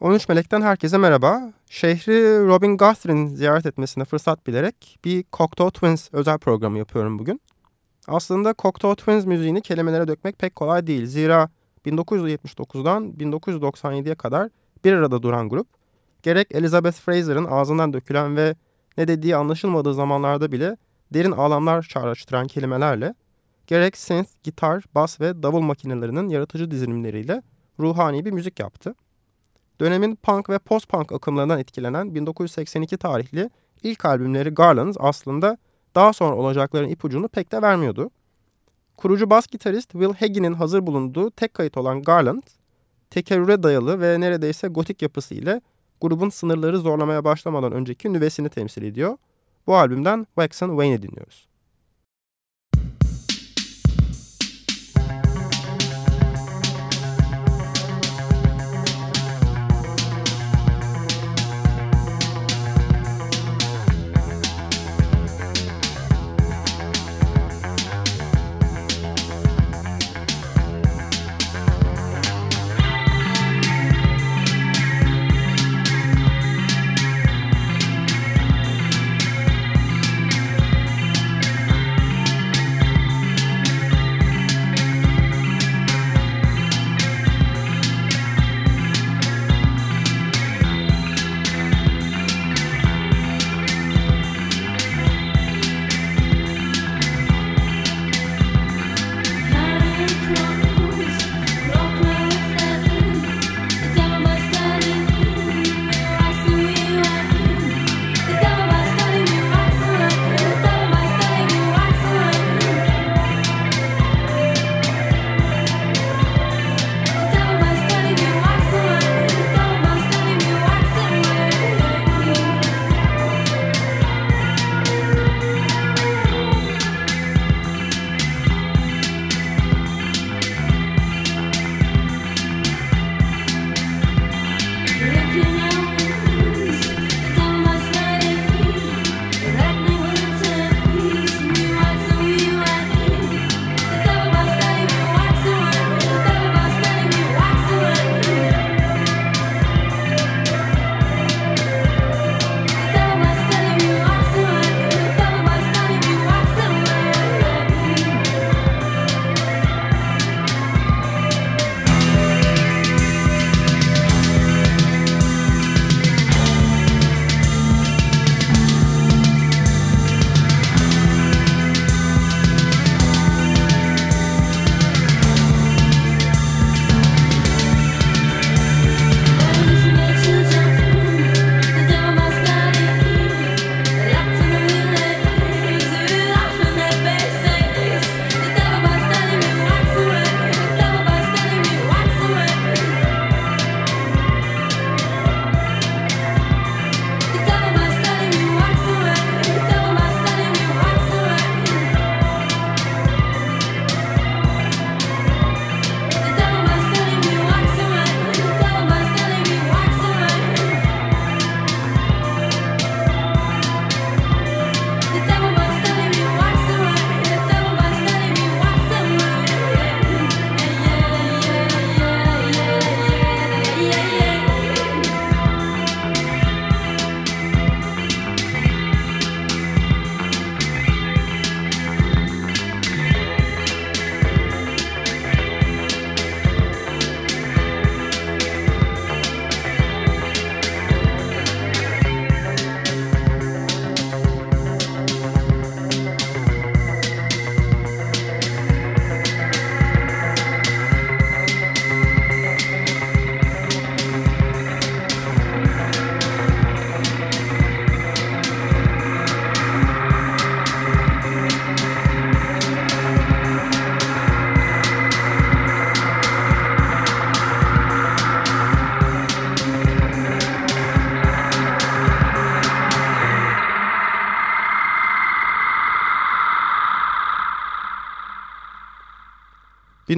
13 Melek'ten herkese merhaba. Şehri Robin Guthrie'nin ziyaret etmesine fırsat bilerek bir Cocteau Twins özel programı yapıyorum bugün. Aslında Cocteau Twins müziğini kelimelere dökmek pek kolay değil. Zira 1979'dan 1997'ye kadar bir arada duran grup, gerek Elizabeth Fraser'ın ağzından dökülen ve ne dediği anlaşılmadığı zamanlarda bile derin ağlamlar çağrıştıran kelimelerle, gerek synth, gitar, bas ve davul makinelerinin yaratıcı dizilimleriyle ruhani bir müzik yaptı. Dönemin punk ve post-punk akımlarından etkilenen 1982 tarihli ilk albümleri Garlands aslında daha sonra olacakların ipucunu pek de vermiyordu. Kurucu bas gitarist Will Hagen'in hazır bulunduğu tek kayıt olan Garland, tekerrüre dayalı ve neredeyse gotik yapısı ile grubun sınırları zorlamaya başlamadan önceki nüvesini temsil ediyor. Bu albümden Wax and Wayne'i dinliyoruz.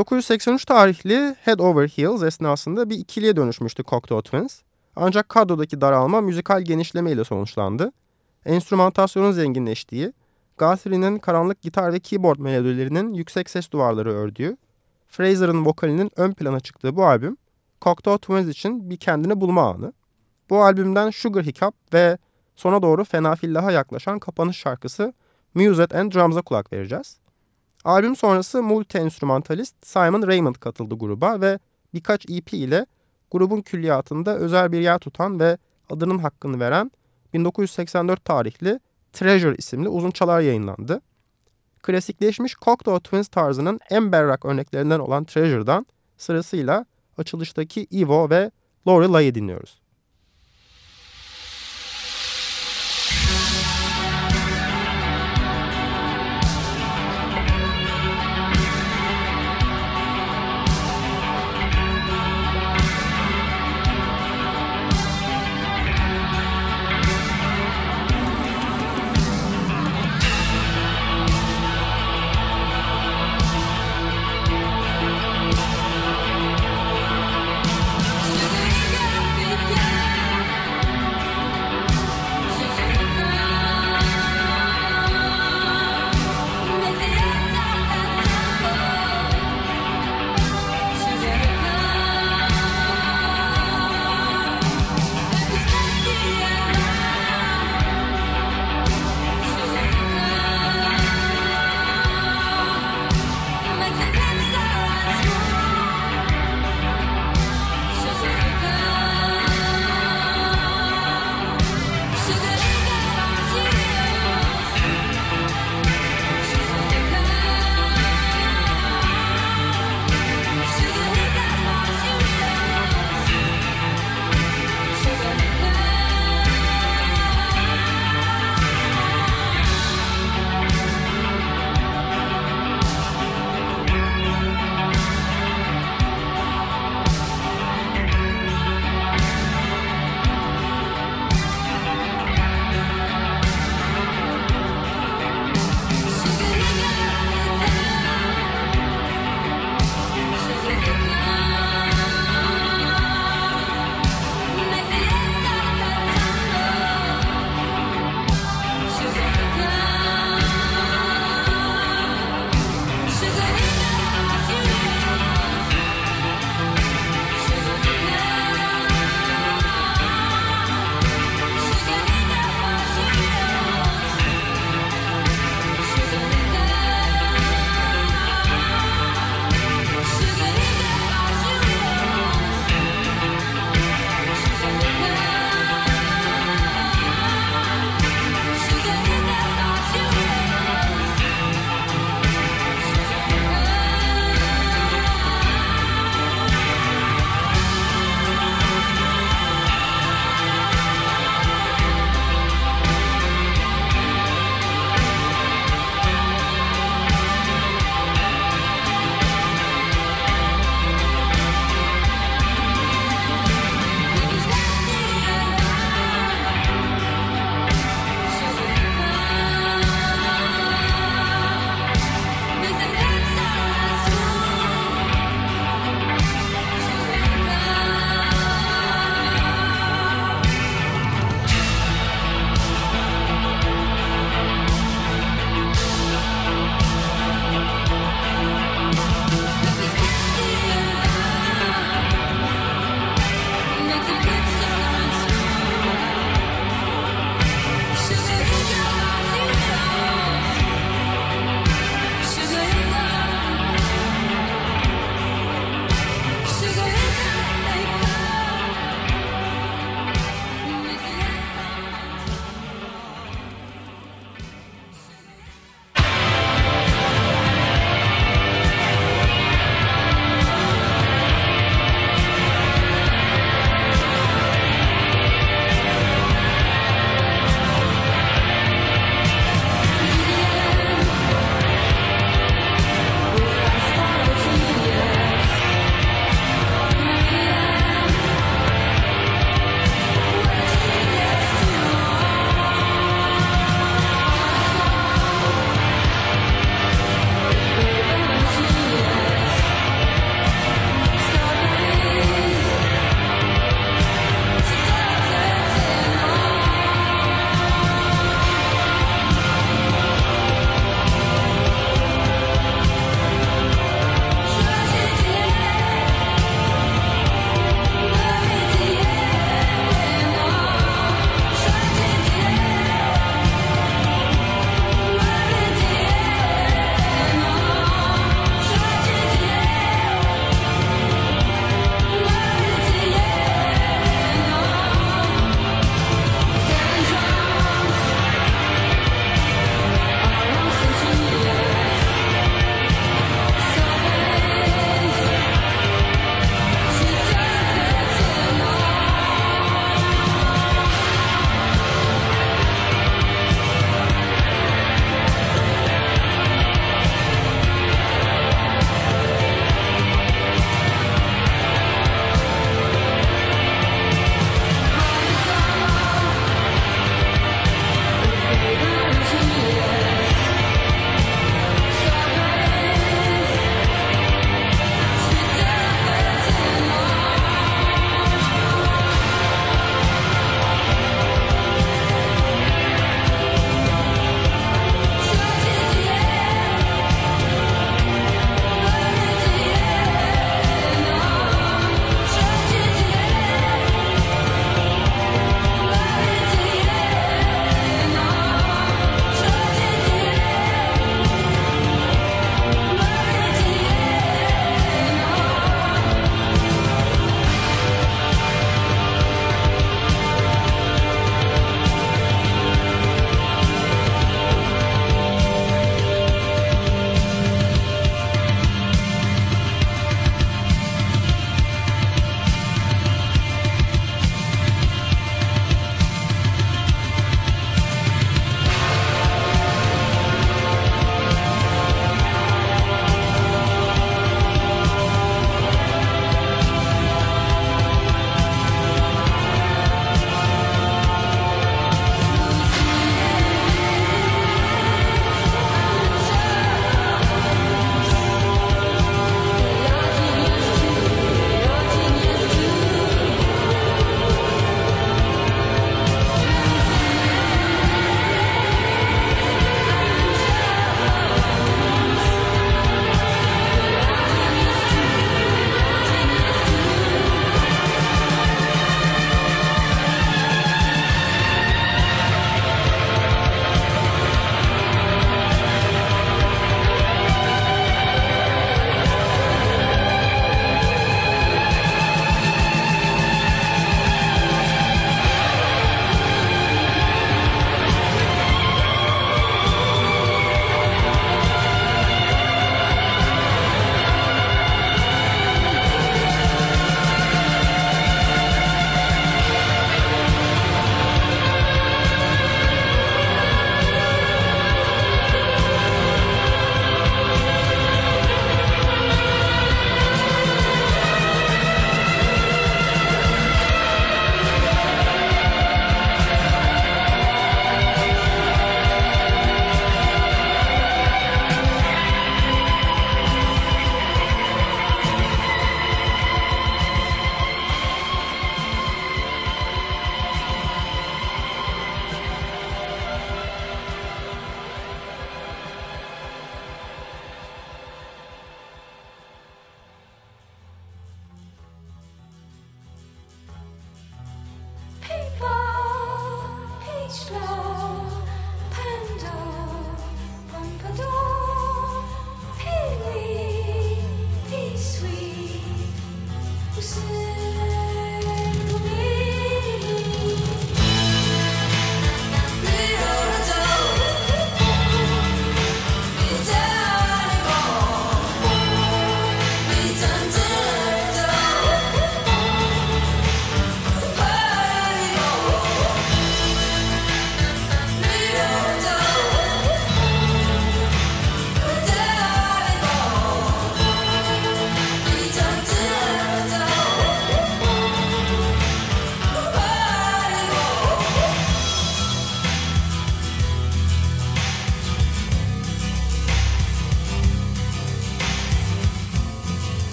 ...1983 tarihli Head Over Heels esnasında bir ikiliye dönüşmüştü Cocteau Twins. Ancak kadrodaki daralma müzikal genişleme ile sonuçlandı. Enstrümantasyonun zenginleştiği, Guthrie'nin karanlık gitar ve keyboard melodilerinin yüksek ses duvarları ördüğü, Fraser'ın vokalinin ön plana çıktığı bu albüm, Cocteau Twins için bir kendini bulma anı. Bu albümden Sugar Hiccup ve sona doğru fena fillaha yaklaşan kapanış şarkısı Music and Drums'a kulak vereceğiz. Albüm sonrası multi-enstrümantalist Simon Raymond katıldı gruba ve birkaç EP ile grubun külliyatında özel bir yer tutan ve adının hakkını veren 1984 tarihli Treasure isimli uzun çalar yayınlandı. Klasikleşmiş Cocteau Twins tarzının en berrak örneklerinden olan Treasure'dan sırasıyla açılıştaki Evo ve Lorelai'yi dinliyoruz.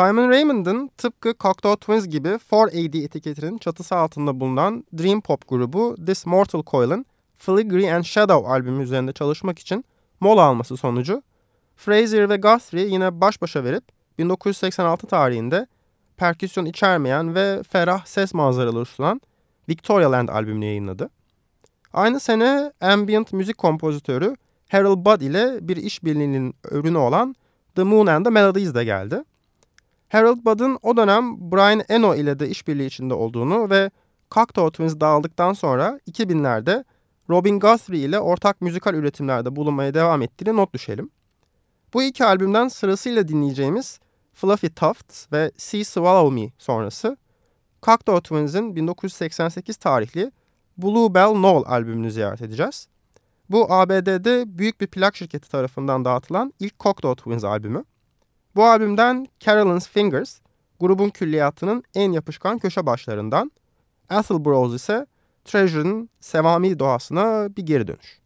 Simon Raymond'ın tıpkı Cocteau Twins gibi 4AD etiketinin çatısı altında bulunan Dream Pop grubu This Mortal Coil'ın Filigree and Shadow albümü üzerinde çalışmak için mola alması sonucu Frazier ve Guthrie yine baş başa verip 1986 tarihinde perküsyon içermeyen ve ferah ses manzaraları sunan Victoria Land albümünü yayınladı. Aynı sene ambient müzik kompozitörü Harold Budd ile bir işbirliğinin ürünü olan The Moon and the Melodies de geldi. Harold Budd'ın o dönem Brian Eno ile de işbirliği içinde olduğunu ve Cocteau Twins dağıldıktan sonra 2000'lerde Robin Guthrie ile ortak müzikal üretimlerde bulunmaya devam ettiğini not düşelim. Bu iki albümden sırasıyla dinleyeceğimiz Fluffy Tufts ve Sea Swallow Me sonrası Cocteau Twins'in 1988 tarihli Blue Bell Knoll albümünü ziyaret edeceğiz. Bu ABD'de büyük bir plak şirketi tarafından dağıtılan ilk Cocteau Twins albümü. Bu albümden Carolyn's Fingers, grubun külliyatının en yapışkan köşe başlarından, Ethel Bros ise Treasure'ın sevami doğasına bir geri dönüş.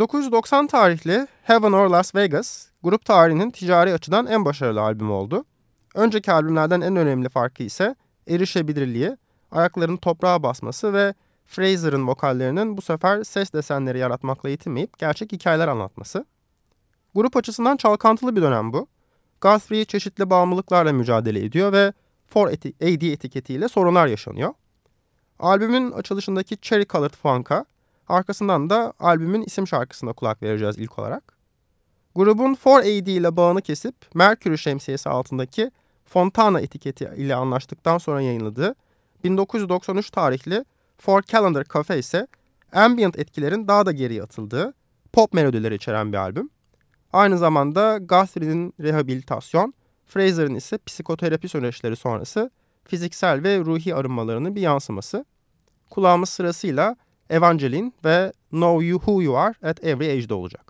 1990 tarihli Heaven or Las Vegas, grup tarihinin ticari açıdan en başarılı albüm oldu. Önceki albümlerden en önemli farkı ise erişebilirliği, ayaklarının toprağa basması ve Fraser'ın vokallerinin bu sefer ses desenleri yaratmakla yetinmeyip gerçek hikayeler anlatması. Grup açısından çalkantılı bir dönem bu. Guthrie çeşitli bağımlılıklarla mücadele ediyor ve 4AD etiketiyle sorunlar yaşanıyor. Albümün açılışındaki Cherry Colored Funk'a, arkasından da albümün isim şarkısına kulak vereceğiz ilk olarak. Grubun 4AD ile bağını kesip Mercury şemsiyesi altındaki Fontana etiketi ile anlaştıktan sonra yayınladığı 1993 tarihli For Calendar Cafe ise ambient etkilerin daha da geriye atıldığı pop melodileri içeren bir albüm. Aynı zamanda Guthrie'nin rehabilitasyon, Fraser'ın ise psikoterapi süreçleri sonrası fiziksel ve ruhi arınmalarının bir yansıması. Kulağımız sırasıyla Evangeline ve Know You Who You Are at Every Age'de olacak.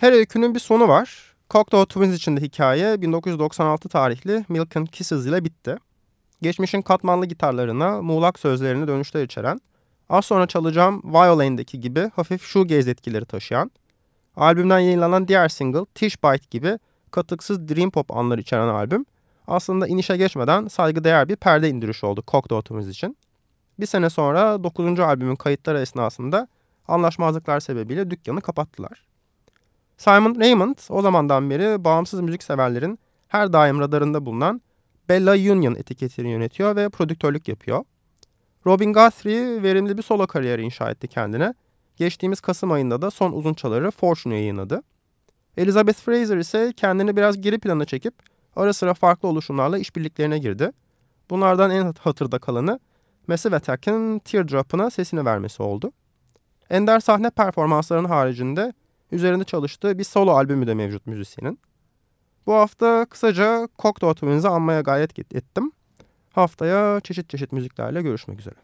Her öykünün bir sonu var. Cocteau Twins için de hikaye 1996 tarihli Milk and Kisses ile bitti. Geçmişin katmanlı gitarlarına, muğlak sözlerini dönüşler içeren, az sonra çalacağım Violane'deki gibi hafif shoegaze etkileri taşıyan, albümden yayınlanan diğer single Tish Bite gibi katıksız dream pop anları içeren albüm, aslında inişe geçmeden saygıdeğer bir perde indirişi oldu Cocteau Twins için. Bir sene sonra 9. albümün kayıtları esnasında anlaşmazlıklar sebebiyle dükkanı kapattılar. Simon Raymond o zamandan beri bağımsız müzik severlerin her daim radarında bulunan Bella Union etiketini yönetiyor ve prodüktörlük yapıyor. Robin Guthrie verimli bir solo kariyeri inşa etti kendine. Geçtiğimiz Kasım ayında da son uzun çaları Fortune'u yayınladı. Elizabeth Fraser ise kendini biraz geri plana çekip ara sıra farklı oluşumlarla işbirliklerine girdi. Bunlardan en hatırda kalanı Massive Attack'in Teardrop'ına sesini vermesi oldu. Ender sahne performanslarının haricinde üzerinde bir solo albümü de mevcut müzisyenin. Bu hafta kısaca Cocteau Twins'i anmaya gayet ettim. Haftaya çeşit çeşit müziklerle görüşmek üzere.